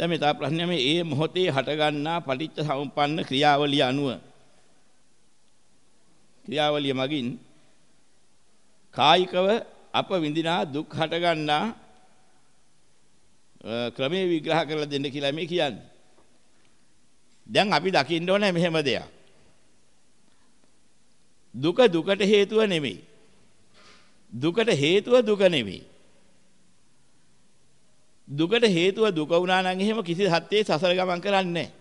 දැන් මේ තා ප්‍රශ්නය මේ ඒ මොහොතේ හටගන්නා පටිච්ච සමුප්පන්න ක්‍රියාවලිය අනුව ක්‍රියාවලිය මගින් කායිකව අප විඳිනා දුක් හටගන්නා ක්‍රමයේ විග්‍රහ කරලා දෙන්න කියලා මේ කියන්නේ. දැන් අපි දකින්න ඕනේ මෙහෙම දෙයක්. දුක දුකට හේතුව නෙමෙයි. දුකට හේතුව දුක නෙමෙයි. දුකට හේතුව දුක වුණා නම් එහෙම කිසි සත්‍යයේ සසර ගමන් කරන්නේ නැහැ.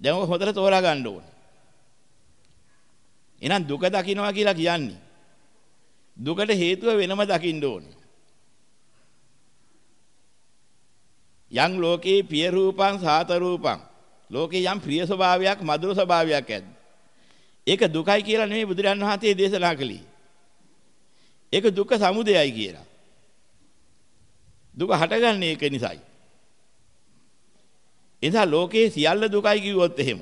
දැන් ඔක හොඳට තෝරා ගන්න ඕනේ. එහෙනම් දුක දකින්නවා කියලා කියන්නේ දුකට හේතුව වෙනම දකින්න ඕනේ. යම් ලෝකේ පිය රූපං සාත රූපං ලෝකේ යම් ප්‍රිය ස්වභාවයක් මధుර ස්වභාවයක් ඇද්ද ඒක දුකයි කියලා නෙමෙයි බුදුරන් වහන්සේ දේශනා කළේ ඒක දුක්ඛ සමුදයයි කියලා දුක හටගන්නේ ඒක නිසායි එනිසා ලෝකේ සියල්ල දුකයි කිව්වොත් එහෙම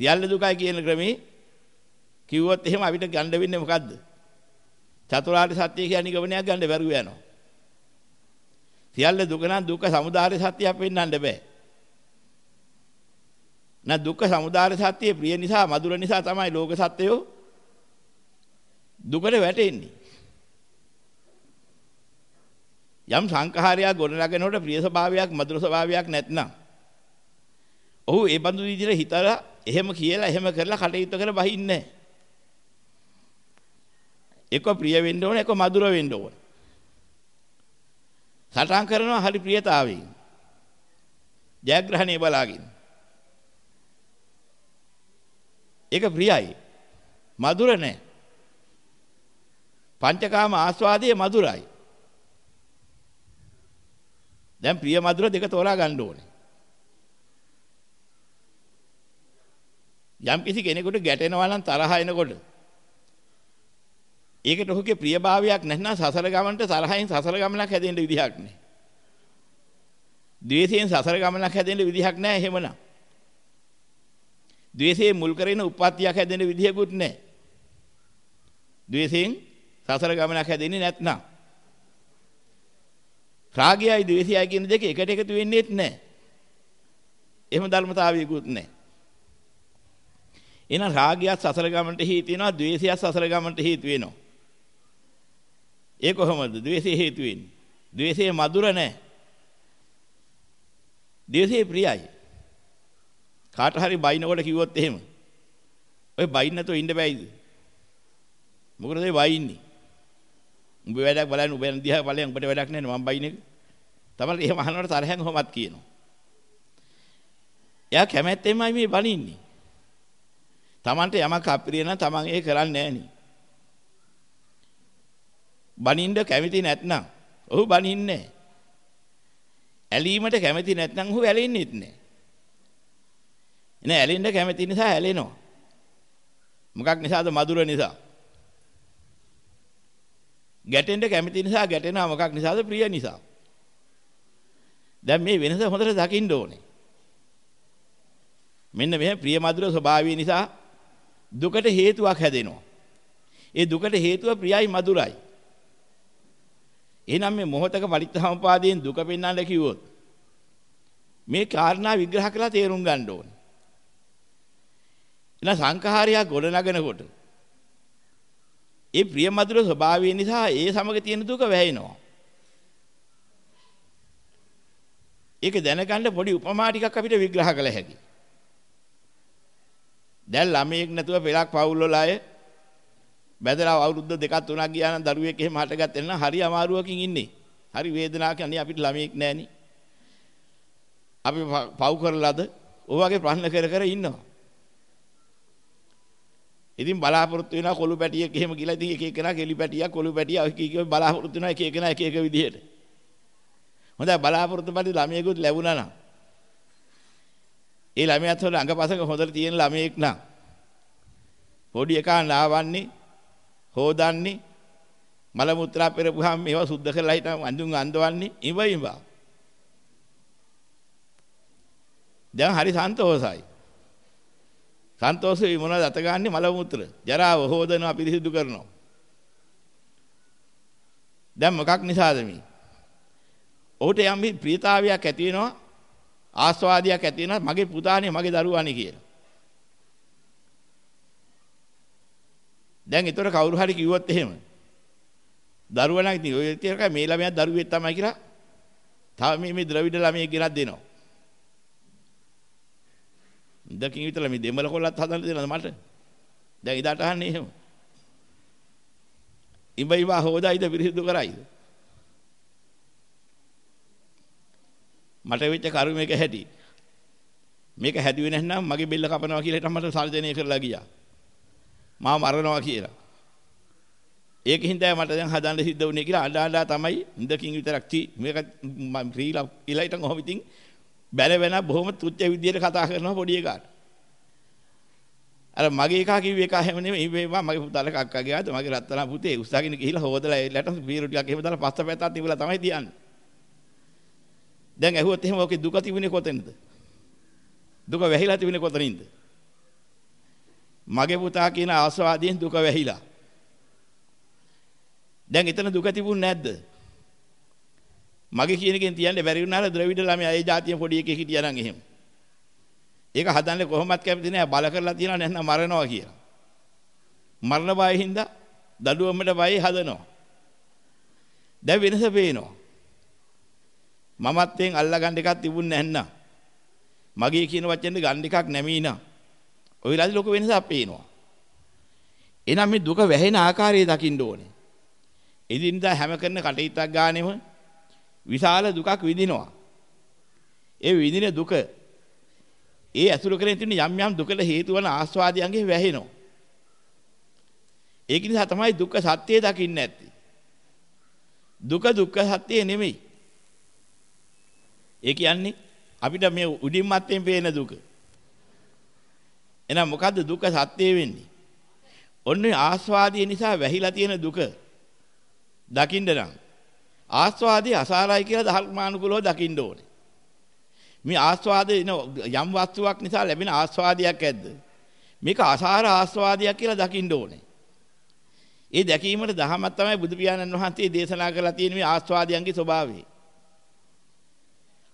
සියල්ල දුකයි කියන ක්‍රමේ කිව්වොත් එහෙම අපිට ගන්න වෙන්නේ මොකද්ද? චතුරාර්ය සත්‍ය කියන නිගමනයක් ගන්න බැරුව යනවා. සියල්ල දුක නම් දුක්ඛ සමුදාය සත්‍යයක් වෙන්නන්න බෑ. නැ දුක්ඛ සමුදාය සත්‍යයේ ප්‍රිය නිසා මధుර නිසා තමයි ලෝක සත්‍යය දුකට වැටෙන්නේ. යම් සංඛාරයක් ගොඩනගෙනකොට ප්‍රිය ස්වභාවයක් මధుර ස්වභාවයක් නැත්නම්. ඔහු ඒ බඳු විදිහට හිතලා එහෙම කියලා එහෙම කරලා කටයුතු කර බහින්නේ එක ප්‍රිය වෙන්න ඕන එක මధుර වෙන්න ඕන. සටහන් කරනවා හරි ප්‍රියතාවයෙන්. ජයග්‍රහණය බලාගෙන. ඒක ප්‍රියයි. මధుර නැහැ. පංචකාම ආස්වාදයේ මధుරයි. දැන් ප්‍රිය මధుර දෙක තෝරා ගන්න ඕනේ. යම් කිසි කෙනෙකුට ගැටෙනවා නම් තරහ එනකොට ඒකට ඔහුගේ ප්‍රියභාවයක් නැත්නම් සසර ගමනට තරහින් සසර ගමනක් හැදෙන්න විදිහක් නැහැ. ද්වේෂයෙන් සසර ගමනක් හැදෙන්න විදිහක් නැහැ එහෙමනම්. ද්වේෂයේ මුල් කරගෙන උප්පත්තියක් හැදෙන්න විදිහකුත් නැහැ. ද්වේෂයෙන් සසර ගමනක් හැදෙන්නේ නැත්නම්. රාගයයි ද්වේෂයයි කියන දෙක එකට එකතු වෙන්නේත් නැහැ. එහෙම ධර්මතාවයකුත් නැහැ. එහෙනම් රාගයත් සසර ගමනට හේතු වෙනවා ද්වේෂයත් සසර ගමනට හේතු වෙනවා. ඒ කොහොමද? ද්වේෂය හේතු වෙන්නේ. ද්වේෂය මధుර නැහැ. ද්වේෂය ප්‍රියයි. කාට හරි බයිනකොට කිව්වොත් එහෙම. ඔය බයින් නැතෝ ඉන්න බෑයිද? මොකද ඒ බයින්නේ? උඹ වැඩක් බලන්න උඹ යන දිහා බලයන් උඹට වැඩක් නැහැ මම බයින් එක. තමයි එහෙම අහනකොට තරහෙන් කොහොමත් කියනවා. එයා කැමැත්තෙන්මයි මේ බනින්නේ. Tamante යමක් අප්‍රිය නම් Taman ඒ කරන්නේ නැහැ බනින්න කැමති නැත්නම් ඔහු බනින්නේ ඇලීමට කැමති නැත්නම් ඔහු ඇලෙන්නේත් නැහැ. එන ඇලෙන්න කැමති නිසා ඇලෙනවා. මොකක් නිසාද? මధుර නිසා. ගැටෙන්න කැමති නිසා ගැටෙනවා මොකක් නිසාද? ප්‍රිය නිසා. දැන් මේ වෙනස හොඳට දකින්න ඕනේ. මෙන්න මේ ප්‍රිය මధుර ස්වභාවය නිසා දුකට හේතුවක් හැදෙනවා. ඒ දුකට හේතුව ප්‍රියයි මధుරයි. එහෙනම් මේ මොහතක පරිත්‍ථාමපාදයෙන් දුක පෙන්වන්න කිව්වොත් මේ කාරණා විග්‍රහ කරලා තේරුම් ගන්න ඕනේ. එන සංඛාරයක් ගොඩනගනකොට ඒ ප්‍රිය මధుර ස්වභාවය නිසා ඒ සමග තියෙන දුක වැහෙනවා. ඒක දැනගන්න පොඩි උපමා ටිකක් අපිට විග්‍රහ කළ හැකියි. දැන් ළමයෙක් නැතුව පෙරක් පවුල් වල අය බැදලා අවුරුද්ද දෙකක් තුනක් ගියා නම් දරුවෙක් එහෙම හටගත්තේ නම් හරි අමාරුවකින් ඉන්නේ. හරි වේදනාවක් යන්නේ අපිට ළමයෙක් නැහෙනි. අපි පව් කරලාද? ඔය වගේ ප්‍රශ්න කර කර ඉන්නවා. ඉතින් බලාපොරොත්තු වෙනවා කොළු පැටියෙක් එහෙම කියලා ඉතින් එක එකනා කෙලි පැටියක් කොළු පැටිය එක එක බලාපොරොත්තු වෙනවා එක එකනා එක එක විදිහට. හොඳයි බලාපොරොත්තු පැටි ළමයෙකුත් ලැබුණා නම් ඒ ළමයාත් හොඳ අඟපසක හොඳට තියෙන ළමයෙක් නම් පොඩි එකා නාවන්නේ හොදන්නේ මල මුත්‍රා පෙරපුවාම මේවා සුද්ධ කරලා හිටම අඳුන් අඳවන්නේ ඉව ඉව. දැන් හරි සන්තෝසයි. සන්තෝෂෙ මොනවද අත ගන්නෙ මල මුත්‍ර. ජරාව හොදනවා පිරිසිදු කරනවා. දැන් මොකක් නිසාද මේ? ඔහුට යම් ප්‍රීතාවයක් ඇති වෙනවා ආස්වාදයක් ඇති වෙනවා මගේ පුතානේ මගේ දරුවානේ කියලා. දැන් ඒතර කවුරු හරි කිව්වොත් එහෙම දරුවා නම් ඉතින් ඔය තියක මේ ළමයා දරුවෙක් තමයි කියලා තව මේ මේ ද්‍රවිඩ ළමයෙක් ගෙනත් දෙනවා. දකින් විතර මේ දෙමළ කොල්ලත් හදන්න දෙනවද මට? දැන් ඉදාට අහන්නේ එහෙම. ඉබයිවා හොදායිද පිරිසිදු කරයිද? මට වෙච්ච කර්මයක හැටි. මේක හැදුවේ නැත්නම් මගේ බෙල්ල කපනවා කියලා හිටම මට සර්ජනය කරලා ගියා. මාව මරනවා කියලා. ඒකින් තමයි මට දැන් හදන්න සිද්ධ වුණේ කියලා අඬ අඬා තමයි ඉඳකින් විතරක් තී මේක ෆ්‍රීලා ඉලයිට කොහොම ඉතින් බැල වෙන බොහොම තුච්ච විදියට කතා කරනවා පොඩි එකාට. අර මගේ එකා කිව්ව එක හැම නෙමෙයි මේවා මගේ පුතාලා කක්කා ගියාද මගේ රත්තරන් පුතේ උස්සගෙන ගිහිලා හොදලා එලට බීරු ටිකක් එහෙම දාලා පස්ස පැත්තක් තිබුණා තමයි තියන්නේ. දැන් ඇහුවොත් එහෙම ඔකේ දුක තිබුණේ කොතැනද? දුක වැහිලා තිබුණේ කොතනින්ද? මගේ පුතා කියන ආස්වාදයෙන් දුක වැහිලා. දැන් එතන දුක තිබුණ නැද්ද? මගේ කියන එකෙන් තියන්න බැරි වුණාලා ද්‍රවිඩ ළමයා ඒ જાතිය පොඩි එකෙක් හිටියා නම් එහෙම. ඒක හදන්නේ කොහොමත් කැමති නෑ බල කරලා තියනවා නැත්නම් මරනවා කියලා. මරණ බය හින්දා දඩුවමට බය හදනවා. දැන් වෙනස පේනවා. මමත්වෙන් අල්ලගන්න එකක් තිබුණ නැන්නා. මගේ කියන වචෙන්ද ගන්න එකක් නැමීනා. ඔය වෙලාවේ ලොකු වෙනසක් පේනවා. එහෙනම් මේ දුක වැහෙන ආකාරය දකින්න ඕනේ. එදින්දා හැම කරන කටයුත්තක් ගානෙම විශාල දුකක් විඳිනවා. ඒ විඳින දුක ඒ ඇසුරු කරගෙන තියෙන යම් යම් දුකට හේතු වන ආස්වාදයන්ගේ වැහෙනවා. ඒක නිසා තමයි දුක්ඛ සත්‍යය දකින්න නැත්තේ. දුක දුක්ඛ සත්‍යය නෙමෙයි. ඒ කියන්නේ අපිට මේ උඩින් මත්තෙන් පේන දුක. එහෙනම් මොකද්ද දුක්ඛ සත්‍යය වෙන්නේ? ඔන්නේ ආස්වාදය නිසා වැහිලා තියෙන දුක දකින්න නම් ආස්වාදයේ අසාරයි කියලා ධර්මානුකූලව දකින්න ඕනේ. මේ ආස්වාදේ යම් වස්තුවක් නිසා ලැබෙන ආස්වාදයක් ඇද්ද? මේක අසාර ආස්වාදයක් කියලා දකින්න ඕනේ. ඒ දැකීමට දහමක් තමයි බුදු පියාණන් වහන්සේ දේශනා කරලා තියෙන මේ ආස්වාදයන්ගේ ස්වභාවය.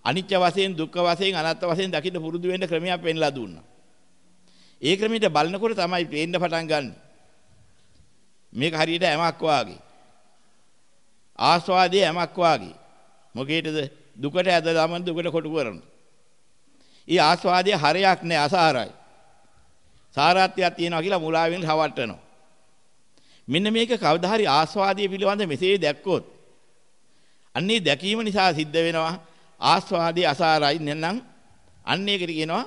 අනිත්‍ය වශයෙන් දුක්ඛ වශයෙන් අනාත්ම වශයෙන් දකින්න පුරුදු වෙන්න ක්‍රමයක් පෙන්ලා දුන්නා. ඒ ක්‍රමයට බලනකොට තමයි පේන්න පටන් ගන්න. මේක හරියට ඇමක් වාගේ. ආස්වාදයේ ඇමක් වාගේ. මොකේද දුකට ඇද දාමන් දුකට කොටු කරනවා. ඊ ආස්වාදයේ හරයක් නෑ අසාරයි. සාරාත්වයක් තියෙනවා කියලා මුලාවෙන් රවට්ටනවා. මෙන්න මේක කවදා හරි ආස්වාදයේ පිළිබඳ මෙසේ දැක්කොත් අන්නේ දැකීම නිසා සිද්ධ වෙනවා ආස්වාදයේ අසාරයි නැත්නම් අන්න ඒකට කියනවා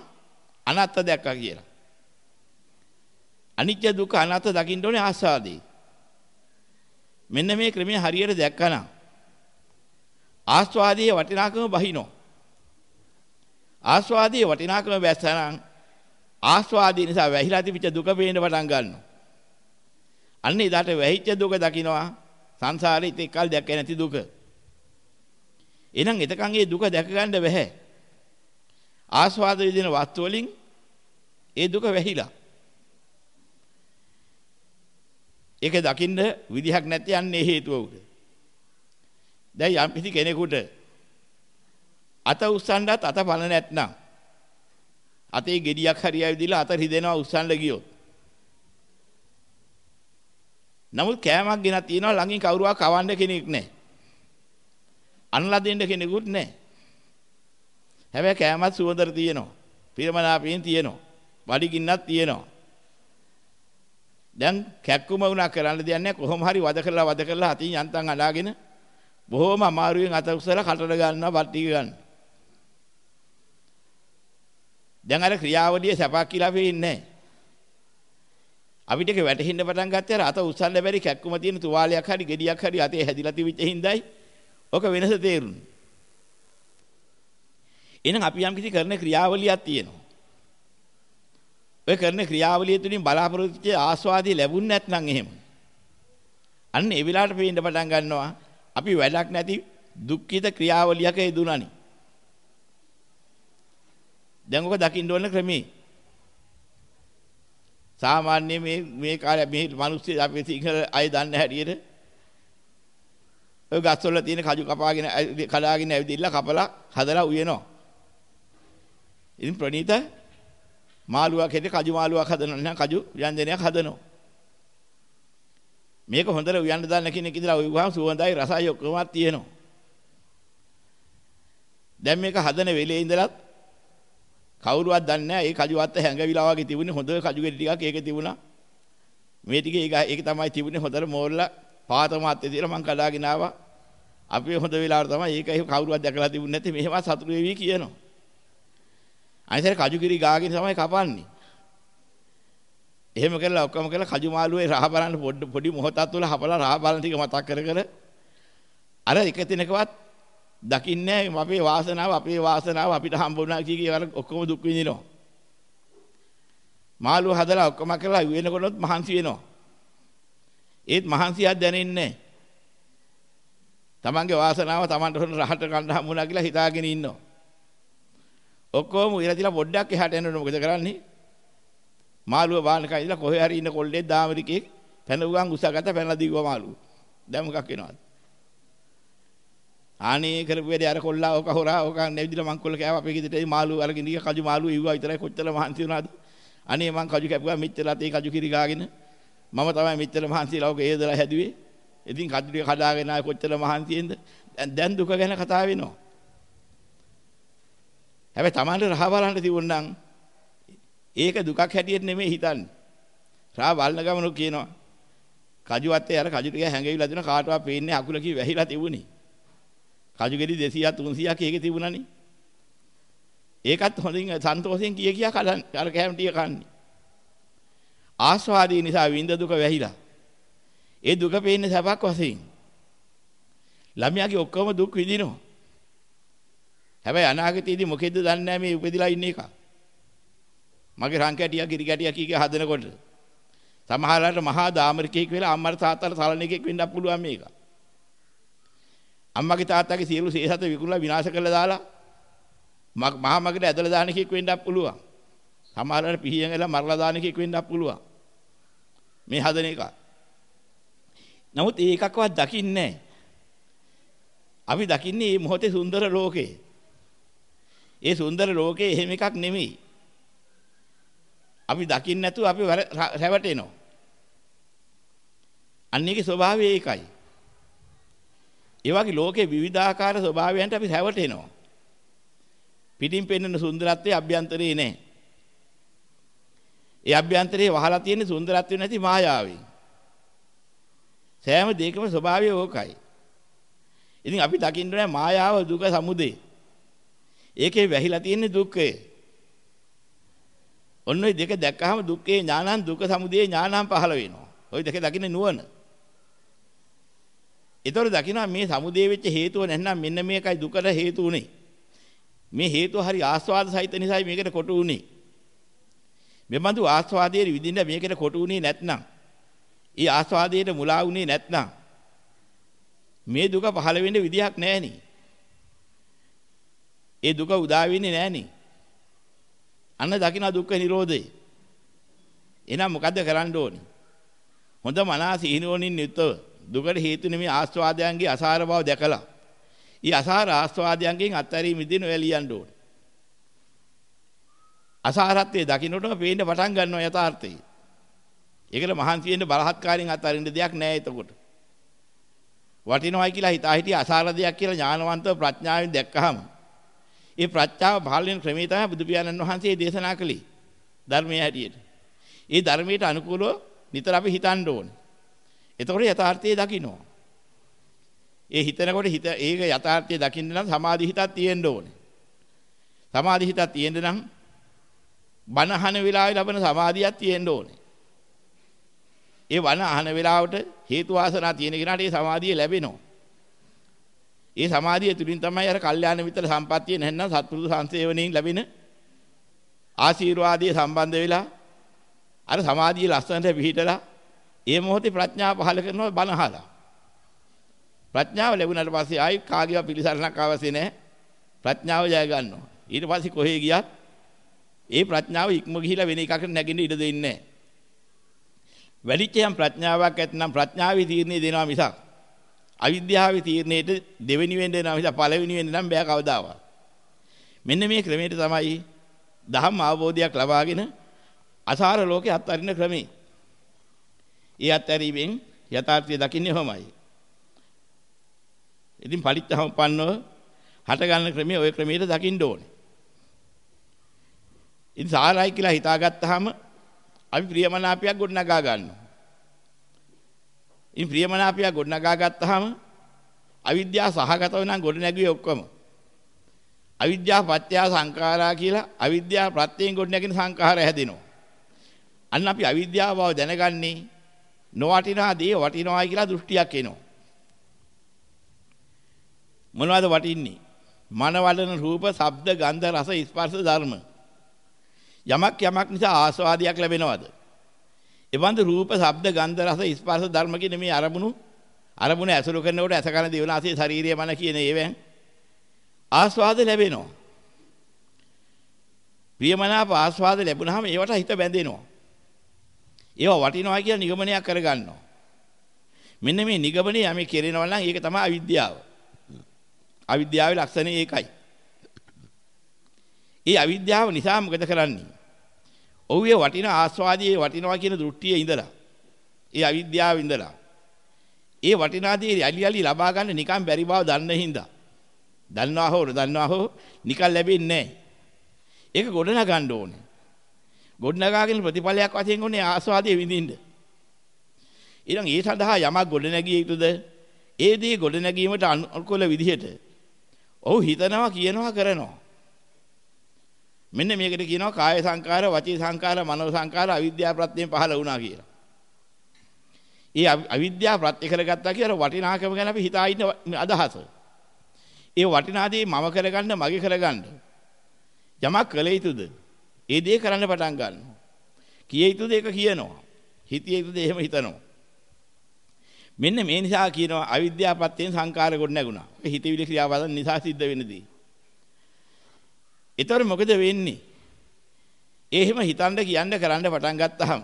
අනත්ත දැක්කා කියලා. අනිත්‍ය දුක්ඛ අනාත්ම දකින්න ඕනේ ආස්වාදේ. මෙන්න මේ ක්‍රමයේ හරියට දැක්කනම් ආස්වාදයේ වටිනාකම බහිනෝ. ආස්වාදයේ වටිනාකම බැස්සනම් ආස්වාදයේ නිසා වැහිලා තිබිච්ච දුක පේන්න පටන් ගන්නවා. අන්න එදාට වැහිච්ච දුක දකින්නවා සංසාරේ ඉත එක්කල් දැක්කේ නැති දුක. එහෙනම් එතකන් ඒ දුක දැක ගන්න බැහැ. ආස්වාද විදින වස්තු වලින් ඒ දුක වැහිලා. ඒක දකින්න විදිහක් නැති යන්නේ හේතුව උඩ. දැන් යම් කිසි කෙනෙකුට අත උස්සන්නත් අත පන නැත්නම් අතේ ගෙඩියක් හරි ඇවිදලා අත රිදෙනවා උස්සන්න ගියොත්. නමුත් කෑමක් ගෙනත් තියනවා ළඟින් කවුරුවක් කවන්න කෙනෙක් නැහැ. අන්ලා දෙන්න කෙනෙකුත් නැහැ. හැබැයි කෑමත් සුවඳට තියෙනවා. පිරමනාපයෙන් තියෙනවා. වඩිකින්නක් තියෙනවා. දැන් කැක්කුම වුණා කරන්න දෙයක් නැහැ කොහොම හරි වද කරලා වද කරලා අතින් යන්තම් අඩාගෙන බොහොම අමාරුවෙන් අත උස්සලා කටට ගන්නවා බට්ටි ගන්න. දැන් අර ක්‍රියාවලිය සැපක් කියලා වෙන්නේ නැහැ. අපිට ඒක වැටහෙන්න පටන් ගත්තේ අර අත උස්සන්න බැරි කැක්කුම තියෙන තුවාලයක් හරි ගෙඩියක් හරි අතේ හැදිලා තිබිච්ච හිඳයි ඔක වෙනස තේරුණා. එහෙනම් අපි යම් කිසි කරන ක්‍රියාවලියක් තියෙනවා. ඔය කරන ක්‍රියාවලිය තුලින් බලාපොරොත්තු වෙච්ච ආස්වාදී ලැබුණ නැත්නම් එහෙම. අන්න ඒ වෙලාවට පේන්න පටන් ගන්නවා අපි වැඩක් නැති දුක්ඛිත ක්‍රියාවලියක යෙදුණානි. දැන් ඔක දකින්න ඕන ක්‍රමේ. සාමාන්‍ය මේ මේ කාලේ මේ මිනිස්සු අපේ සිංහල අය දන්න හැටියට ඔය ගස්වල තියෙන කජු කපාගෙන කඩාගෙන ඇවිදින්න කපලා හදලා උයනවා. ඉතින් ප්‍රණීත මාළුවක් හෙට කජු මාළුවක් හදනවා නම් කජු ව්‍යංජනයක් හදනවා. මේක හොඳට උයන්න දන්න කෙනෙක් ඉඳලා උයුවාම සුවඳයි රසයි ඔක්කොම තියෙනවා. දැන් මේක හදන වෙලේ ඉඳලත් කවුරුවත් දන්නේ නැහැ. ඒ කජු අත්ත හැංගවිලා වගේ තිබුණේ හොඳ කජු ගෙඩි ටිකක් ඒකේ තිබුණා. මේ ටික ඒක ඒක තමයි තිබුණේ හොඳට මෝරලා පාතම අත්තේ තියලා මං කඩාගෙන ආවා. අපි හොඳ වෙලාවට තමයි ඒක කවුරුවත් දැකලා තිබුණ නැති මෙහෙම සතුටු වෙවි කියනවා. අනිතර කජු කිරි ගාගෙන තමයි කපන්නේ. එහෙම කරලා ඔක්කොම කරලා කජු මාළුවේ රහ බලන්න පොඩි මොහොතක් තුළ හපලා රහ බලන ටික මතක් කර කර අර එක දිනකවත් දකින්නේ අපේ වාසනාව අපේ වාසනාව අපිට හම්බ වුණා කිය කිය ඔක්කොම දුක් විඳිනවා. මාළුව හදලා ඔක්කොම කරලා වෙනකොටත් මහන්සි වෙනවා. ඒත් මහන්සියක් දැනෙන්නේ නැහැ. තමන්ගේ වාසනාව තමන්ට හොන රහට කන්න හම්බුණා කියලා හිතාගෙන ඉන්නවා. ඔක්කොම උයලා තියලා පොඩ්ඩක් එහාට යනකොට මොකද කරන්නේ? මාළුව බානකයි ඉඳලා කොහේ හරි ඉන්න කොල්ලේ දාමරිකේ පැනුගන් උසගත පැනලා දීවා මාළුව. දැන් මොකක් වෙනවද? ආනේ කරපු වැඩේ අර කොල්ලා ඕක හොරා ඕක නැවිදිලා මං කොල්ල කෑවා අපේ ගෙදරට මාළුව අරගෙන ගියා කජු මාළුව ඉව්වා විතරයි කොච්චර මහන්සි වුණාද? අනේ මං කජු කැපුවා මෙච්චරත් ඒ කජු කිරි ගාගෙන මම තමයි මෙච්චර මහන්සිලා ඕක ඒදලා හැදුවේ. ඉතින් කජු ටික කඩාගෙන ආය කොච්චර මහන්සියෙන්ද? දැන් දුක ගැන කතා වෙනවා. හැබැයි Tamanට රහ බලන්න තිබුණනම් ඒක දුකක් හැටියට නෙමෙයි හිතන්නේ. රහ බලන ගමනු කියනවා. කජු වත්තේ අර කජු ටික හැංගෙවිලා දෙන කාටවත් පේන්නේ අකුල කී වැහිලා තිබුණේ. කජු ගෙඩි 200 300ක් ඒකේ තිබුණානේ. ඒකත් හොඳින් සන්තෝෂයෙන් කිය කියා කලන් අර කැම ටික කන්නේ. ආස්වාදී නිසා විඳ දුක වැහිලා. ඒ දුක පේන්නේ සැපක් වශයෙන්. ළමයාගේ ඔක්කොම දුක් විඳිනවා. හැබැයි අනාගතයේදී මොකෙද්ද දන්නේ නැහැ මේ උපදිලා ඉන්න එක. මගේ රන් කැටියක් ඉරි කැටියක් කීක හදනකොට සමහරවිට මහා දාමරිකයෙක් වෙලා අම්මට තාත්තට සලන එකෙක් වෙන්නත් පුළුවන් මේක. අම්මගේ තාත්තගේ සියලු සේසත විකුණලා විනාශ කරලා දාලා මහා මගට ඇදලා දාන එකෙක් වෙන්නත් පුළුවන්. සමහරවිට පිහියෙන් එලා මරලා දාන එකෙක් වෙන්නත් පුළුවන්. මේ හදන එක. නමුත් ඒකක්වත් දකින්නේ අපි දකින්නේ මේ මොහොතේ සුන්දර ලෝකේ. ඒ සුන්දර ලෝකේ එහෙම එකක් නෙමෙයි. අපි දකින්න නැතුව අපි රැවටෙනවා. අන්නේගේ ස්වභාවය ඒකයි. ඒ වගේ ලෝකේ විවිධාකාර ස්වභාවයන්ට අපි රැවටෙනවා. පිටින් පෙන්වන සුන්දරත්වයේ අභ්‍යන්තරේ නැහැ. ඒ අභ්‍යන්තරේ වහලා තියෙන සුන්දරත්වය නැති මායාවෙන්. සෑම දෙයකම ස්වභාවය ඕකයි. ඉතින් අපි දකින්න මායාව දුක සමුදේ. ඒකේ වැහිලා තියෙන දුක්ඛය. ඔන්න ඔය දෙක දැක්කහම දුක්ඛේ ඥානං දුක්ඛ සමුදය ඥානං පහළ වෙනවා. ওই දෙක දකින්න නුවණ. ඒතකොට දකිනවා මේ සමුදය වෙච්ච හේතුව නැත්නම් මෙන්න මේකයි දුකට හේතු උනේ. මේ හේතුව හරි ආස්වාද සහිත නිසායි මේකට කොටු උනේ. මෙබඳු ආස්වාදයේ විඳින්න මේකට කොටු උනේ නැත්නම් ඒ ආස්වාදයට මුලා වුණේ නැත්නම් මේ දුක පහළ වෙන්න විදියක් නැහෙනි. ඒ දුක උදා වෙන්නේ නැහෙනි. අන්න දකින්න දුක්ඛ නිරෝධය. එහෙනම් මොකද්ද කරන්න ඕනේ? හොඳ මනස සිහිනුවණින් යුක්තව දුකට හේතු නෙමේ ආස්වාදයන්ගේ අසාර බව දැකලා. ඊ අසාර ආස්වාදයන්ගෙන් අත්හැරීම ඉදින් ඔය ලියන්න ඕනේ. අසාරත්වයේ දකින්නටම පේන්න පටන් ගන්නවා යථාර්ථය. ඒකට මහන්සි වෙන්න බලහත්කාරයෙන් අත්හරින්න දෙයක් නැහැ එතකොට. වටිනවයි කියලා හිතා හිටිය අසාර දෙයක් කියලා ඥානවන්තව ප්‍රඥාවෙන් දැක්කහම ඒ ප්‍රඥාව පහළ වෙන ක්‍රමයේ තමයි බුදු පියාණන් වහන්සේ දේශනා කළේ. ධර්මයේ හැටියට. ඒ ධර්මයට අනුකූලව නිතර අපි හිතන්න ඕනේ. එතකොට යථාර්ථය දකින්නවා. ඒ හිතනකොට හිත ඒක යථාර්ථය දකින්න නම් සමාධි හිතක් තියෙන්න ඕනේ. සමාධි හිතක් තියෙන්න නම් බණ අහන වෙලාවේ ලබන සමාධියක් තියෙන්න ඕනේ. ඒ වන අහන වෙලාවට හේතු වාසනා තියෙන කෙනාට ඒ සමාධිය ලැබෙනවා. ඒ සමාධිය තුලින් තමයි අර කල්යාණ මිත්‍ර සම්පත්තිය නැත්නම් සත්පුරුදු සංසේවණයෙන් ලැබෙන ආශිර්වාදයේ සම්බන්ධ වෙලා අර සමාධිය ලස්සනට පිහිටලා ඒ මොහොතේ ප්‍රඥාව පහළ කරනවා බනහලා. ප්‍රඥාව ලැබුණාට පස්සේ ආයි කාගේවා පිළිසරණක් අවශ්‍ය නැහැ. ප්‍රඥාව ජය ගන්නවා. ඊට පස්සේ කොහේ ගියත් ඒ ප්‍රඥාව ඉක්ම ගිහිලා වෙන එකකට නැගින්න ඉඩ දෙන්නේ නැහැ. වැඩිච්ච යම් ප්‍රඥාවක් ඇත්නම් ප්‍රඥාවේ තීරණේ දෙනවා මිසක් අවිද්‍යාවේ තීරණයට දෙවෙනි වෙන්න නම් හිතා පළවෙනි වෙන්න නම් බෑ කවදාවත්. මෙන්න මේ ක්‍රමයට තමයි දහම් අවබෝධයක් ලබාගෙන අසාර ලෝකේ අත්හරින ක්‍රමේ. ඒ අත්හැරීමෙන් යථාර්ථය දකින්නේ කොහොමයි? ඉතින් පරිත්‍යාසම්පන්නව හට ගන්න ක්‍රමයේ ওই ක්‍රමයට දකින්න ඕනේ. ඉතින් සාරයි කියලා හිතාගත්තාම අපි ප්‍රියමනාපයක් ගොඩනගා ගන්නවා. ඉතින් ප්‍රියමනාපයක් ගොඩනගා ගත්තාම අවිද්‍යාව සහගතව නම් ගොඩනැගුවේ ඔක්කොම. අවිද්‍යාව පත්‍ය සංඛාරා කියලා අවිද්‍යාව ප්‍රත්‍යයෙන් ගොඩනැගෙන සංඛාරය හැදෙනවා. අන්න අපි අවිද්‍යාව බව දැනගන්නේ නොවටිනා දේ වටිනවායි කියලා දෘෂ්ටියක් එනවා. මොනවද වටින්නේ? මනවලන රූප, ශබ්ද, ගන්ධ, රස, ස්පර්ශ ධර්ම. යමක් යමක් නිසා ආස්වාදයක් ලැබෙනවද? එවන්ද රූප, ශබ්ද, ගන්ධ, රස, ස්පර්ශ ධර්ම කියන මේ අරමුණු අරමුණ ඇසුරු කරනකොට ඇස කන දිවනාසය ශාරීරිය මන කියන ඒවෙන් ආස්වාද ලැබෙනවා. ප්‍රියමනාප ආස්වාද ලැබුණාම ඒවට හිත බැඳෙනවා. ඒවා වටිනවා කියලා නිගමනයක් කරගන්නවා. මෙන්න මේ නිගමනය යමේ කෙරෙනවා නම් ඒක තමයි අවිද්‍යාව. අවිද්‍යාවේ ලක්ෂණය ඒකයි. ඒ අවිද්‍යාව නිසා මොකද කරන්නේ? ඔහුගේ වටින ආස්වාදයේ වටිනවා කියන දෘෂ්ටියේ ඉඳලා ඒ අවිද්‍යාව ඉඳලා ඒ වටිනාදී යලි යලි ලබා ගන්න නිකන් බැරි බව දන්න හින්දා දන්නවා හෝ දන්නවා හෝ නිකන් ලැබෙන්නේ නැහැ. ඒක ගොඩනගා ගන්න ඕනේ. ගොඩනගාගෙන ප්‍රතිඵලයක් වශයෙන් උනේ ආස්වාදයේ විඳින්න. ඊළඟ ඒ සඳහා යමක් ගොඩනැගිය යුතුද? ඒ දේ ගොඩනැගීමට අනුකූල විදිහට ඔහු හිතනවා කියනවා කරනවා. මෙන්න මේකට කියනවා කාය සංකාර, වචී සංකාර, මනෝ සංකාර අවිද්‍යාව ප්‍රත්‍යයෙන් පහළ වුණා කියලා. ඒ අවිද්‍යාව ප්‍රත්‍ය කරගත්තා කියලා වටිනාකම ගැන අපි හිතා ඉන්න අදහස. ඒ වටිනාදී මම කරගන්න, මගේ කරගන්න. යමක් කළ යුතුද? ඒ දේ කරන්න පටන් ගන්නවා. කිය යුතුද ඒක කියනවා. හිතිය යුතුද එහෙම හිතනවා. මෙන්න මේ නිසා කියනවා අවිද්‍යාව ප්‍රත්‍යයෙන් සංකාර කොට නැගුණා. ඒ හිතවිලි ක්‍රියාවලින් නිසා සිද්ධ වෙන දේ. ඒතර මොකද වෙන්නේ? ඒ එහෙම හිතන්න කියන්න කරන්න පටන් ගත්තාම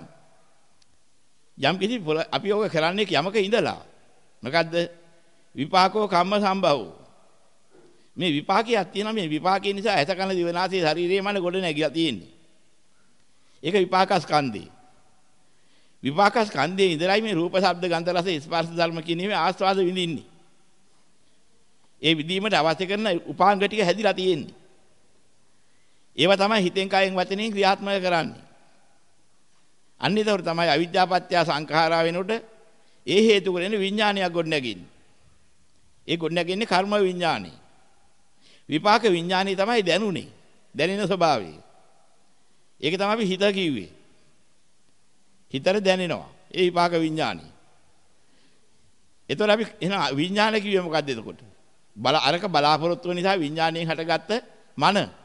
යම් කිසි අපි ඔය කරන්නේ යමක ඉඳලා. මොකද්ද? විපාකෝ කම්ම සම්භවෝ මේ විපාකයක් තියෙනවා. මේ විපාකේ නිසා ඇස කන දිවනාසය ශරීරයේ මන ගොඩ නැගිලා තියෙන්නේ. ඒක විපාක ස්කන්ධේ විපාක ස්කන්ධයේ ඉඳලයි මේ රූප ශබ්ද ගන්ධ රස ස්පර්ශ ධර්ම කියන මේ ආස්වාද විඳින්නේ. ඒ විදීමට අවශ්‍ය කරන උපාංග ටික හැදිලා තියෙන්නේ. ඒවා තමයි හිතෙන් කයෙන් වචනෙන් ක්‍රියාත්මක කරන්නේ. අන්න ඒතකොට තමයි අවිද්‍යාපත්‍ය සංඛාරා වෙනකොට ඒ හේතු කරගෙන විඥානයක් ගොඩනැගෙන්නේ. ඒ ගොඩනැගෙන්නේ කර්ම විඥානේ. විපාක විඥානේ තමයි දැනුනේ. දැනෙන ස්වභාවය. ඒක තමයි අපි හිත කිව්වේ. හිතට දැනෙනවා. ඒ විපාක විඥානේ. එතකොට අපි එහෙනම් විඥාන කිව්වේ මොකද්ද එතකොට? බල අරක බලාපොරොත්තු වෙන නිසා විඥාණයෙන් හටගත්ත මන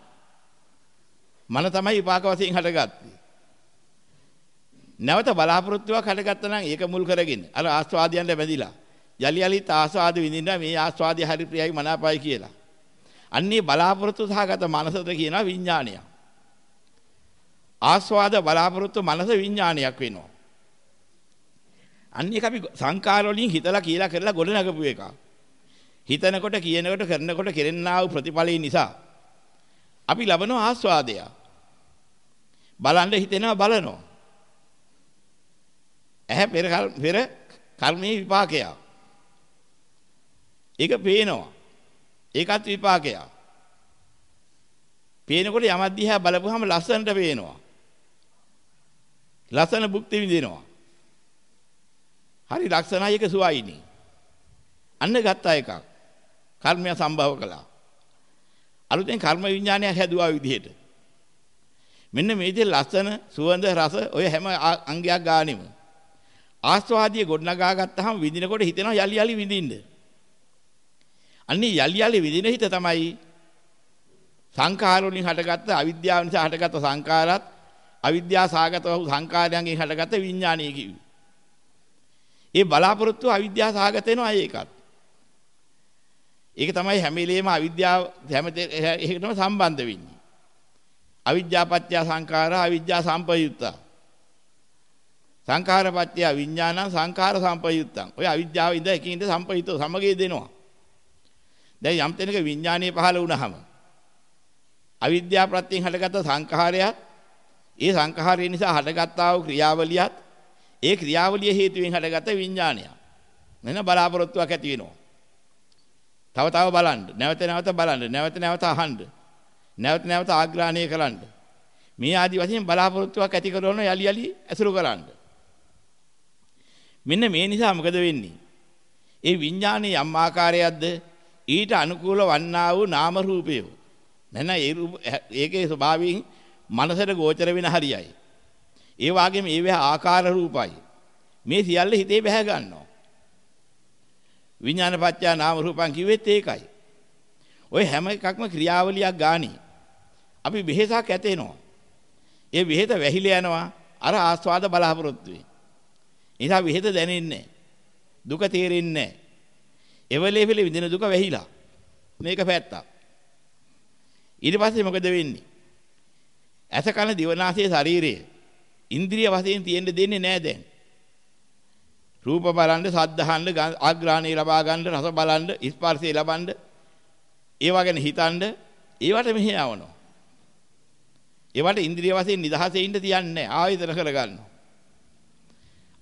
මන තමයි විපාක වශයෙන් හටගත්තේ. නැවත බලාපොරොත්තුවක් හටගත්තා නම් ඒක මුල් කරගෙන අර ආස්වාදයන්ට බැඳිලා යලි යලිත් ආස්වාද විඳින්න මේ ආස්වාදය හරි ප්‍රියයි මනාපයි කියලා. අන්නේ බලාපොරොත්තු සහගත මනසට කියනවා විඥානය. ආස්වාද බලාපොරොත්තු මනස විඥානයක් වෙනවා. අන්න ඒක අපි සංකාර වලින් හිතලා කියලා කරලා ගොඩ නගපු එකක්. හිතනකොට කියනකොට කරනකොට කෙරෙන්නා වූ ප්‍රතිඵලය නිසා අපි ලබන ආස්වාදය. බලන්න හිතෙනවා බලනවා. ඇහැ පෙර පෙර කර්මයේ විපාකයක්. ඒක පේනවා. ඒකත් විපාකයක්. පේනකොට යමක් දිහා බලපුවහම ලස්සනට පේනවා. ලස්සන භුක්ති විඳිනවා. හරි ලක්ෂණයි එක සුවයිනේ. අන්න ගත්තා එකක්. කර්මය සම්භව කළා. අලුතෙන් කර්ම විඥානයක් හැදුවා විදිහට. මෙන්න මේ විදිහට ලස්සන සුවඳ රස ඔය හැම අංගයක් ගානෙම ආස්වාදිය ගොඩනගා ගත්තාම විඳිනකොට හිතෙනවා යලි යලි විඳින්න. අන්නේ යලි යලි විඳින හිත තමයි සංඛාර වලින් හටගත්ත අවිද්‍යාව නිසා හටගත්ත සංඛාරات අවිද්‍යාව සාගතව සංඛාරයන්ගෙන් හටගත්ත විඥානය කිව්වේ. ඒ බලාපොරොත්තු අවිද්‍යාව සාගත වෙනවා ඒකත්. ඒක තමයි හැම වෙලේම අවිද්‍යාව හැම ඒකටම සම්බන්ධ වෙන්නේ. අවිද්‍යාපත්‍ය සංඛාරා අවිද්‍යා සම්පයුත්තා. සංඛාරපත්‍ය විඥානං සංඛාර සම්පයුත්තං. ඔය අවිද්‍යාව ඉඳ එකින් ඉඳ සම්පයුත්ත සමගිය දෙනවා. දැන් යම් තැනක විඥානීය පහළ වුණාම අවිද්‍යාව ප්‍රත්‍යයෙන් හටගත්ත සංඛාරයත් ඒ සංඛාරය නිසා හටගත්තා වූ ක්‍රියාවලියත් ඒ ක්‍රියාවලිය හේතුවෙන් හටගත්ත විඥානය. මෙන්න බලාපොරොත්තුවක් ඇති වෙනවා. තව තව බලන්න, නැවත නැවත බලන්න, නැවත නැවත අහන්න. නැවත නැවත ආග්‍රහණය කරන්න. මේ ආදි වශයෙන් බලාපොරොත්තුවක් ඇති කරන යලි යලි ඇසුරු කරන්න. මෙන්න මේ නිසා මොකද වෙන්නේ? ඒ විඥානයේ යම් ආකාරයක්ද ඊට අනුකූල වන්නා වූ නාම රූපය. නැන ඒ ඒකේ ස්වභාවයෙන් මනසට ගෝචර වෙන හරියයි. ඒ වගේම ඒවැ ආකාර රූපයි. මේ සියල්ල හිතේ බැහැ ගන්නවා. විඥානපච්චා නාම රූපං කිව්වෙත් ඒකයි. ওই හැම එකක්ම ක්‍රියාවලියක් ගානි. අපි වෙහෙසක් ඇතේනවා. ඒ වෙහෙත වැහිලා යනවා අර ආස්වාද බලාපොරොත්තුවේ. නිසා විහෙත දැනෙන්නේ දුක තේරෙන්නේ එවලේ වෙලේ විඳින දුක වැහිලා. මේක පැත්තක්. ඊට පස්සේ මොකද වෙන්නේ? ඇස කන දිවනාසය ශරීරය ඉන්ද්‍රිය වශයෙන් තියෙන්න දෙන්නේ නැහැ දැන්. රූප බලන්න, ශබ්ද අහන්න, ආග්‍රහණය ලබා ගන්න, රස බලන්න, ස්පර්ශය ලබන්න, ඒවා ගැන හිතන්න, ඒවට මෙහෙ යවනවා. ඒවට ඉන්ද්‍රිය වශයෙන් නිදහසේ ඉන්න තියන්නේ ආයතන කරගන්නවා.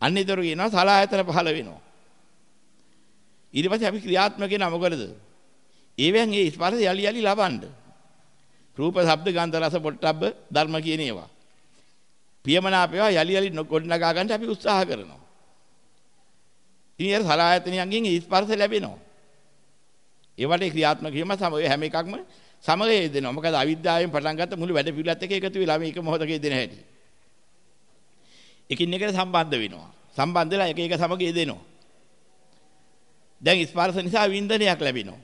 අන්නේතර කියනවා සලායතන පහළ වෙනවා. ඊට පස්සේ අපි ක්‍රියාත්මක වෙනා මොකද? ඒවෙන් ඒ ස්පර්ශ යලි යලි ලබන්න. රූප, ශබ්ද, ගන්ධ, රස, පොට්ටබ්බ ධර්ම කියන ඒවා. පියමනාපේවා යලි යලි ගොඩනගා ගන්න අපි උත්සාහ කරනවා. ඉතින් ඒ සලායතනයන්ගෙන් ස්පර්ශ ලැබෙනවා. ඒවට ක්‍රියාත්මක වීම සම හැම එකක්ම සමග යෙදෙනවා. මොකද අවිද්‍යාවෙන් පටන් ගත්ත මුළු වැඩ පිළිවෙලත් එක්ක එකතු වෙලා මේක මොහොතක යෙදෙන හැටි. එකින් එකට සම්බන්ධ වෙනවා. සම්බන්ධ වෙලා එක එක සමග යෙදෙනවා. දැන් ස්පර්ශ නිසා වින්දනයක් ලැබෙනවා.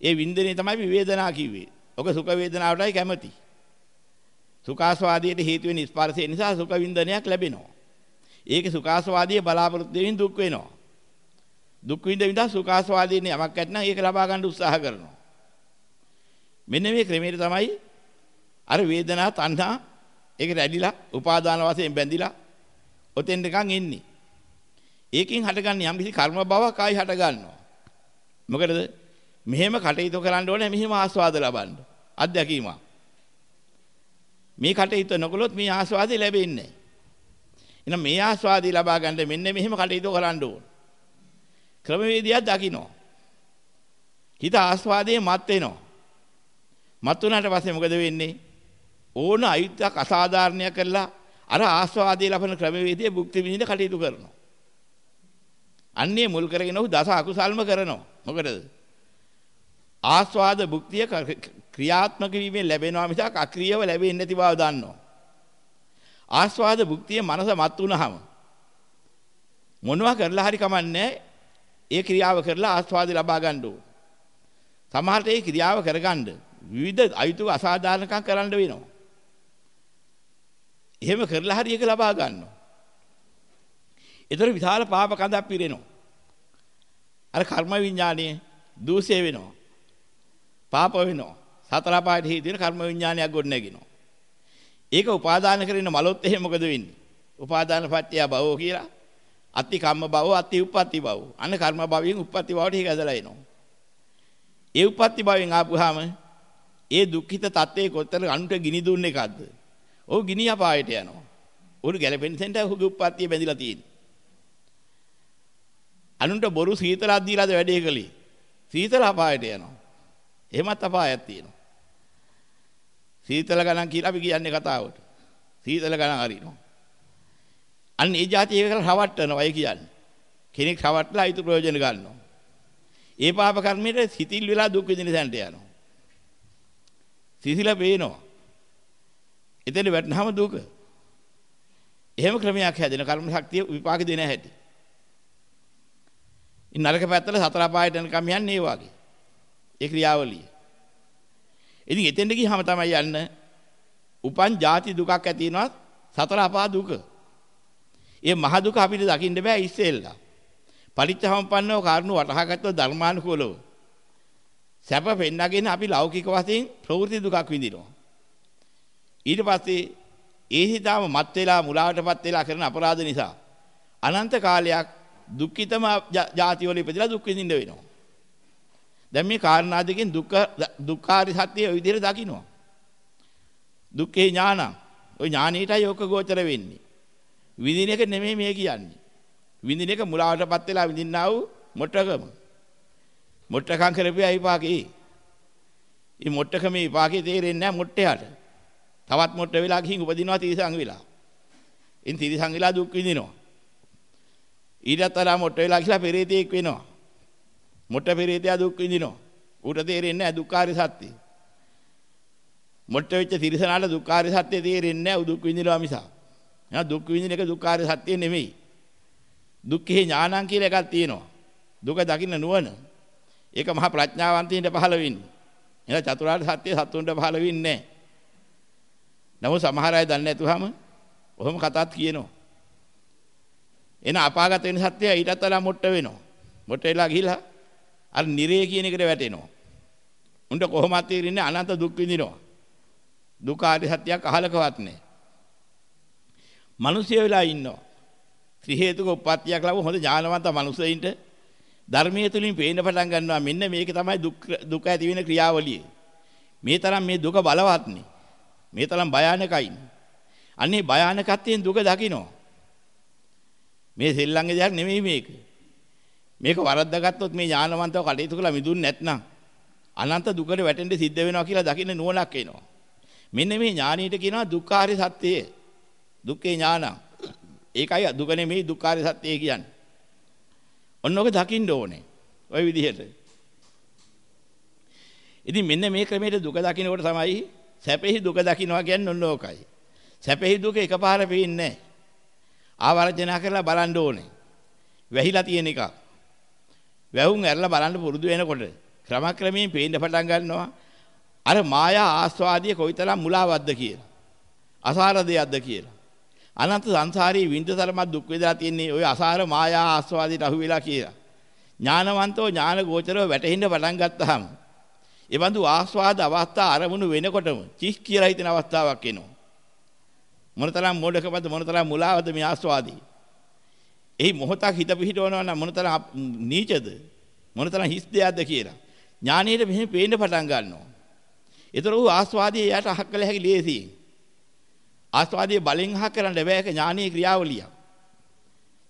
ඒ වින්දනේ තමයි වේදනා කිව්වේ. ඔක සුඛ වේදනාවටයි කැමති. සුඛාස්වාදයට හේතු වෙන ස්පර්ශය නිසා සුඛ වින්දනයක් ලැබෙනවා. ඒක සුඛාස්වාදයේ බලාපොරොත්තු වෙමින් දුක් වෙනවා. දුක් විඳ විඳ සුඛාස්වාදයේ යමක් ඇත්නම් ඒක ලබා ගන්න උත්සාහ කරනවා. මෙන්න මේ ක්‍රමයට තමයි අර වේදනා තණ්හා ඒකට ඇදිලා උපාදාන වශයෙන් බැඳිලා ඔතෙන් නිකන් එන්නේ. ඒකෙන් හටගන්නේ යම් කිසි කර්ම බවක් ආයි හට ගන්නවා. මොකටද? මෙහෙම කටයුතු කරන්න ඕනේ මෙහෙම ආස්වාද ලබන්න. අත්දැකීම. මේ කටයුතු නොකළොත් මේ ආස්වාදේ ලැබෙන්නේ නැහැ. එහෙනම් මේ ආස්වාදේ ලබා ගන්න මෙන්න මෙහෙම කටයුතු කරන්න ඕන. ක්‍රමවේදයක් දකින්න. හිත ආස්වාදයේ මත් වෙනවා. මත් වුණාට පස්සේ මොකද වෙන්නේ? ඕන අයුත්තක් අසාධාරණයක් කරලා අර ආස්වාදයේ ලබන ක්‍රමවේදයේ භුක්ති විඳින කටයුතු කරනවා. අන්නේ මුල් කරගෙන ඔහු දස අකුසල්ම කරනවා. මොකටද? ආස්වාද භුක්තිය ක්‍රියාත්මක වීමෙන් ලැබෙනවා මිසක් අක්‍රියව ලැබෙන්නේ නැති බව දන්නවා. ආස්වාද භුක්තිය මනස මත් වුනහම මොනවා කරලා හරි කමන්නේ ඒ ක්‍රියාව කරලා ආස්වාද ලබා ගන්න ඕන. සමහරට ඒ ක්‍රියාව කරගන්න විවිධ අයුතු අසාධාරණකම් කරන්න වෙනවා. එහෙම කරලා හරි ඒක ලබා ගන්නවා. ඒතර විශාල පාප කඳක් පිරෙනවා. අර කර්ම විඥානයේ දූෂ්‍ය වෙනවා. පාප වෙනවා. සතර පායට හේතුන කර්ම විඥානයක් ගොඩ නැගිනවා. ඒක උපාදාන කරගෙන මලොත් එහෙම මොකද වෙන්නේ? උපාදාන පත්‍ය භවෝ කියලා අත්ති කම්ම භව අත්ති උප්පත්ති භව. අන්න කර්ම භවයෙන් උප්පත්ති භවට ඒක ඇදලා එනවා. ඒ උප්පත්ති භවයෙන් ආපුවාම ඒ දුක්ඛිත තත්ත්වයේ කොතන අනුට ගිනි දුන්නේ එකක්ද? ඔව් ගිනි අපායට යනවා. උරු ගැලපෙන්න තැනට ඔහුගේ උප්පත්තිය බැඳිලා තියෙන්නේ. අනුන්ට බොරු සීතලක් දීලාද වැඩේ කළේ. සීතල අපායට යනවා. එහෙමත් අපායක් තියෙනවා. සීතල ගණන් කියලා අපි කියන්නේ කතාවට. සීතල ගණන් හරිනවා. අන්න ඒ જાතිය එක රවට්ටනවා ඒ කියන්නේ. කෙනෙක් රවට්ටලා අයිතු ප්‍රයෝජන ගන්නවා. ඒ පාප කර්මයට සිතිල් වෙලා දුක් විඳින තැනට යනවා. සිසිල පේනවා. එතන වැටෙනවම දුක. එහෙම ක්‍රමයක් හැදෙන කර්ම ශක්තිය විපාක දෙන හැටි. ඉන් නරක පැත්තට සතර අපායට යනකම් යන්නේ ඒ වගේ. ඒ ක්‍රියාවලිය. ඉතින් එතෙන්ට ගියහම තමයි යන්න උපන් ಜಾති දුකක් ඇති වෙනවා සතර අපා දුක. ඒ මහ දුක අපිට දකින්න බෑ ඉස්සෙල්ලා. පරිච්ඡසම්පන්නව කාරණු වටහාගත්තොත් ධර්මානුකූලව. සැප පෙන්නගෙන අපි ලෞකික වශයෙන් ප්‍රවෘත්ති දුකක් විඳිනවා. ඊට පස්සේ ඒ හිතාම මත් වෙලා මුලාවටපත් වෙලා කරන අපරාධ නිසා අනන්ත කාලයක් දුක්ඛිතම ಜಾති වල ඉපදලා දුක් විඳින්න වෙනවා. දැන් මේ කාරණා දෙකෙන් දුක්ඛ දුක්ඛාරි සත්‍ය ඔය විදිහට දකින්නවා. දුක්ඛේ ඥානං. ඔය ඥානීයටයි ඕක ගෝචර වෙන්නේ. විඳින එක නෙමෙයි මේ කියන්නේ. විඳින එක මුලාවටපත් වෙලා විඳින්නා වූ මොට්ටකම. මොට්ටකම් කරපියා විපාකේ. මේ මොට්ටකමේ විපාකේ තේරෙන්නේ නැහැ මොට්ටයාට. තවත් මොට්ට වෙලා ගිහින් උපදිනවා තිරිසං වෙලා. ඉන් තිරිසං වෙලා දුක් විඳිනවා. ඊටත් වඩා මොට්ට වෙලා කියලා පෙරේතෙක් වෙනවා. මොට්ට පෙරේතයා දුක් විඳිනවා. ඌට තේරෙන්නේ නැහැ දුක්ඛාරි සත්‍ය. මොට්ට වෙච්ච තිරිසනාට දුක්ඛාරි සත්‍ය තේරෙන්නේ නැහැ දුක් විඳිනවා මිසක්. එහෙනම් දුක් විඳින එක දුක්ඛාරි සත්‍ය නෙමෙයි. දුක්ඛේ ඥානං කියලා එකක් තියෙනවා. දුක දකින්න නුවණ. ඒක මහා ප්‍රඥාවන්තයින්ට පහළ වෙන්නේ. එහෙනම් චතුරාර්ය සත්‍ය සතුන්ට පහළ වෙන්නේ නැහැ. නමුත් සමහර අය දන්නේ නැතුවම ඔහොම කතාත් කියනවා. එන අපාගත වෙන සත්‍යය ඊටත් වඩා මොට්ට වෙනවා. මොට්ට වෙලා ගිහිලා අර නිරේ කියන එකට වැටෙනවා. උන්ට කොහොමද තේරෙන්නේ අනන්ත දුක් විඳිනවා. දුක ආදී සත්‍යයක් අහලකවත් නැහැ. මිනිස්සු වෙලා ඉන්නවා. ත්‍රි හේතුක උප්පත්තියක් ලැබු හොඳ ඥානවන්ත මිනිසෙයින්ට ධර්මයේ තුලින් පේන්න පටන් ගන්නවා මෙන්න මේක තමයි දුක් දුක ඇති වෙන ක්‍රියාවලිය. මේ තරම් මේ දුක බලවත්නේ. මේ තරම් භයානකයි. අන්නේ භයානකත්වයෙන් දුක දකින්න. මේ සෙල්ලංගේ දෙයක් නෙමෙයි මේක. මේක වරද්දාගත්තොත් මේ ඥානවන්තව කටයුතු කළා මිදුන්නේ නැත්නම් අනන්ත දුකට වැටෙන්න සිද්ධ වෙනවා කියලා දකින්න නුවණක් එනවා. මෙන්න මේ ඥානීයට කියනවා දුක්ඛාරය සත්‍යය. දුක්ඛේ ඥානං. ඒකයි දුක නෙමෙයි දුක්ඛාරය සත්‍යය කියන්නේ. ඔන්න ඔක දකින්න ඕනේ. ওই විදිහට. ඉතින් මෙන්න මේ ක්‍රමයට දුක දකින්නකොට තමයි සැපෙහි දුක දකින්නවා කියන්නේ ඔන්න ඕකයි. සැපෙහි දුක එකපාර පේන්නේ නැහැ. ආවර්ජනා කරලා බලන්න ඕනේ. වැහිලා තියෙන එක. වැහුම් ඇරලා බලන්න පුරුදු වෙනකොට ක්‍රමක්‍රමයෙන් පේන්න පටන් ගන්නවා. අර මායා ආස්වාදිය කොයිතරම් මුලාවක්ද කියලා. අසාර දෙයක්ද කියලා. අනන්ත සංසාරී විඳතරම දුක් වේදලා තියන්නේ ওই අසාර මායා ආස්වාදයට අහු වෙලා කියලා. ඥානවන්තෝ ඥාන ගෝචරව වැටෙන්න පටන් ගත්තාම ඒ බඳු ආස්වාද අවස්ථා අරමුණු වෙනකොටම චිස් කියලා හිතෙන අවස්ථාවක් එනවා. මොනතරම් මොඩකමද මොනතරම් මුලාවද මේ ආස්වාදී. එහි මොහොතක් හිත පිහිටවනවා නම් මොනතරම් නීචද මොනතරම් හිස් දෙයක්ද කියලා. ඥානීයට මෙහෙම පේන්න පටන් ගන්නවා. ඒතර ඌ ආස්වාදී එයාට අහක් කළ හැකි ලේසියි. ආස්වාදී බලෙන් අහක් කරන්න බෑ ඒක ඥානීය ක්‍රියාවලිය.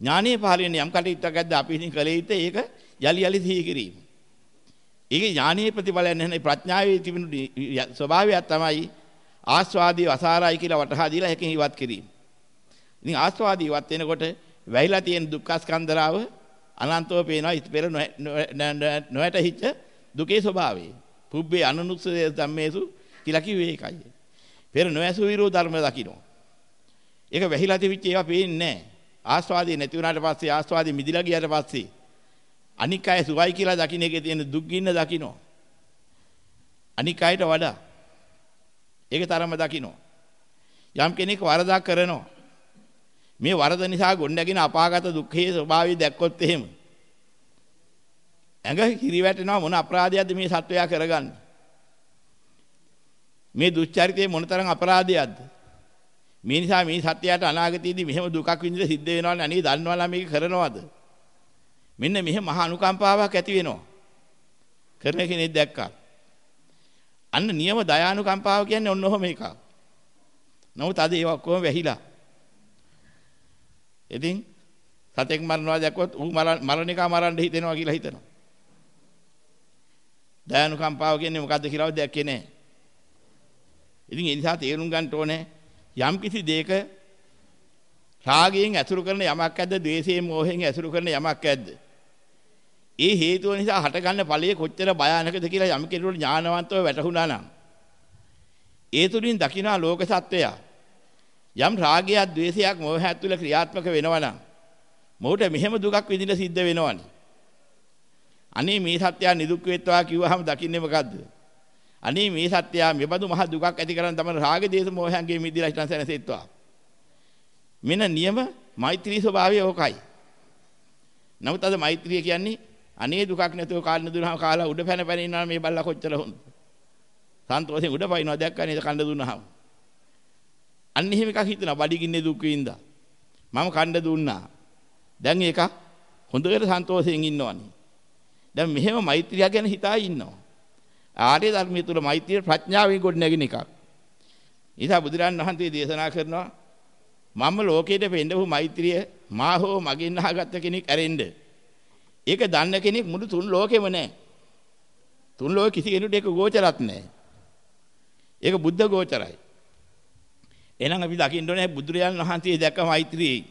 ඥානීය පහළින් යම් කටයුත්තක් ඇද්ද අපි ඉතින් කලේ ඉත ඒක යලි යලි සිහි කිරීම. ඒකේ ඥානීය ප්‍රතිඵලයන් නැහැ ප්‍රඥාවේ තිබුණු ස්වභාවයක් තමයි ආස්වාදී අසාරයි කියලා වටහා දීලා එකකින් ඉවත් කිරීම. ඉතින් ආස්වාදී ඉවත් වෙනකොට වැහිලා තියෙන දුක්ඛ ස්කන්ධරාව අනන්තව පේනවා ඉතිපෙර නොහැටහිච්ච දුකේ ස්වභාවය. පුබ්බේ අනනුස්සය ධම්මේසු කියලා කිව්වේ ඒකයි. පෙර නොඇසු විරෝ ධර්ම දකින්න. ඒක වැහිලා තිබිච්ච ඒවා පේන්නේ නැහැ. ආස්වාදී නැති වුණාට පස්සේ ආස්වාදී මිදිලා ගියාට පස්සේ අනික් අය සුවයි කියලා දකින්න එකේ තියෙන දුක් ගින්න දකින්න. අනික් අයට වඩා ඒක තරම දකින්න. යම් කෙනෙක් වරදක් කරනවා. මේ වරද නිසා ගොඩනැගෙන අපාගත දුක්ඛයේ ස්වභාවය දැක්කොත් එහෙම. ඇඟ කිරි වැටෙනවා මොන අපරාධයක්ද මේ සත්වයා කරගන්නේ. මේ දුස්චරිතයේ මොනතරම් අපරාධයක්ද? මේ නිසා මේ සත්‍යයට අනාගතයේදී මෙහෙම දුකක් විඳින්න සිද්ධ වෙනවනේ අනේ දන්නවලා මේක කරනවද? මෙන්න මෙහෙම මහා අනුකම්පාවක් ඇති වෙනවා. කරන කෙනෙක් දැක්කා. අන්න නියම දයානුකම්පාව කියන්නේ ඔන්න ඔහොම එකක්. නමුත් අද ඒවා ඔක්කොම වැහිලා. ඉතින් සතෙක් මරනවා දැක්කොත් ඌ මරණ එක මරන්න හිතෙනවා කියලා හිතනවා. දයානුකම්පාව කියන්නේ මොකද්ද කියලාවත් දැක්කේ නැහැ. ඉතින් ඒ නිසා තේරුම් ගන්න ඕනේ යම් කිසි දෙයක රාගයෙන් ඇසුරු කරන යමක් ඇද්ද, ද්වේෂයෙන්, මෝහයෙන් ඇසුරු කරන යමක් ඇද්ද? ඒ හේතුව නිසා හටගන්න ඵලයේ කොච්චර භයානකද කියලා යම් කෙනෙකුට ඥානවන්තව වැටහුණා නම් ඒ තුලින් දකිනා ලෝක සත්වය යම් රාගයක්, ద్వේෂයක්, මෝහයක් තුල ක්‍රියාත්මක වෙනවා නම් මොහුට මෙහෙම දුකක් විඳින්න සිද්ධ වෙනවනේ. අනේ මේ සත්‍යය නිදුක් වෙත්වා කිව්වහම දකින්නේ මොකද්ද? අනේ මේ සත්‍යය මෙබඳු මහ දුකක් ඇති කරන් තමයි රාග දේශ මොහයන්ගේ මිදිලා හිටන් සැනසෙත්වා. මෙන්න නියම මෛත්‍රී ස්වභාවය ඕකයි. නමුත් අද මෛත්‍රිය කියන්නේ අනේ දුකක් නැතුව කාලන දුනහම කාලා උඩ පැන පැන ඉන්නවා මේ බල්ලා කොච්චර හොඳ. සන්තෝෂයෙන් උඩ පයින්නවා දැක්කා නේද කන්න දුනහම. අන්න එහෙම එකක් හිතනවා බඩගින්නේ දුක් විඳා. මම කණ්ඩ දුන්නා. දැන් ඒක හොඳට සන්තෝෂයෙන් ඉන්නවනේ. දැන් මෙහෙම මෛත්‍රිය ගැන හිතා ඉන්නවා. ආර්ය ධර්මයේ තුල මෛත්‍රිය ප්‍රඥාවෙන් ගොඩ නැගින එකක්. ඉතින් බුදුරන් වහන්සේ දේශනා කරනවා මම ලෝකයට පෙන්නපු මෛත්‍රිය මා හෝ මගෙන් අහගත්ත කෙනෙක් ඇරෙන්න. ඒක දන්න කෙනෙක් මුළු තුන් ලෝකෙම නැහැ. තුන් ලෝකෙ කිසි කෙනෙකුට ඒක ගෝචරත් නැහැ. ඒක බුද්ධ ගෝචරයි. එහෙනම් අපි දකින්න ඕනේ බුදුරජාණන් වහන්සේ දැක්ක මෛත්‍රියේ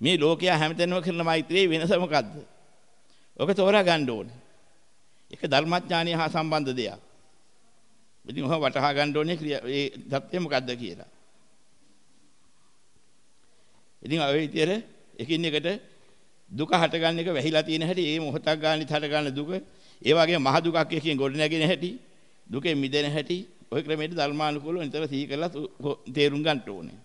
මේ ලෝකයා හැමතැනම කරන මෛත්‍රියේ වෙනස මොකද්ද? ඔක තෝරා ගන්න ඕනේ. ඒක ධර්මඥානිය හා සම්බන්ධ දෙයක්. ඉතින් ඔහ වටහා ගන්න ඕනේ ඒ தත්ත්වය මොකද්ද කියලා. ඉතින් ඔය විදියට එකින් එකට දුක හටගන්න එක වැහිලා තියෙන හැටි ඒ මොහොතක් ගානට හටගන්න දුක ඒ වගේ මහ දුකක් එකකින් ගොඩ නැගෙන හැටි දුකෙන් මිදෙන හැටි ওই ක්‍රමයට ධර්මානුකූලව නිතර සිහි කරලා තේරුම් ගන්න ඕනේ.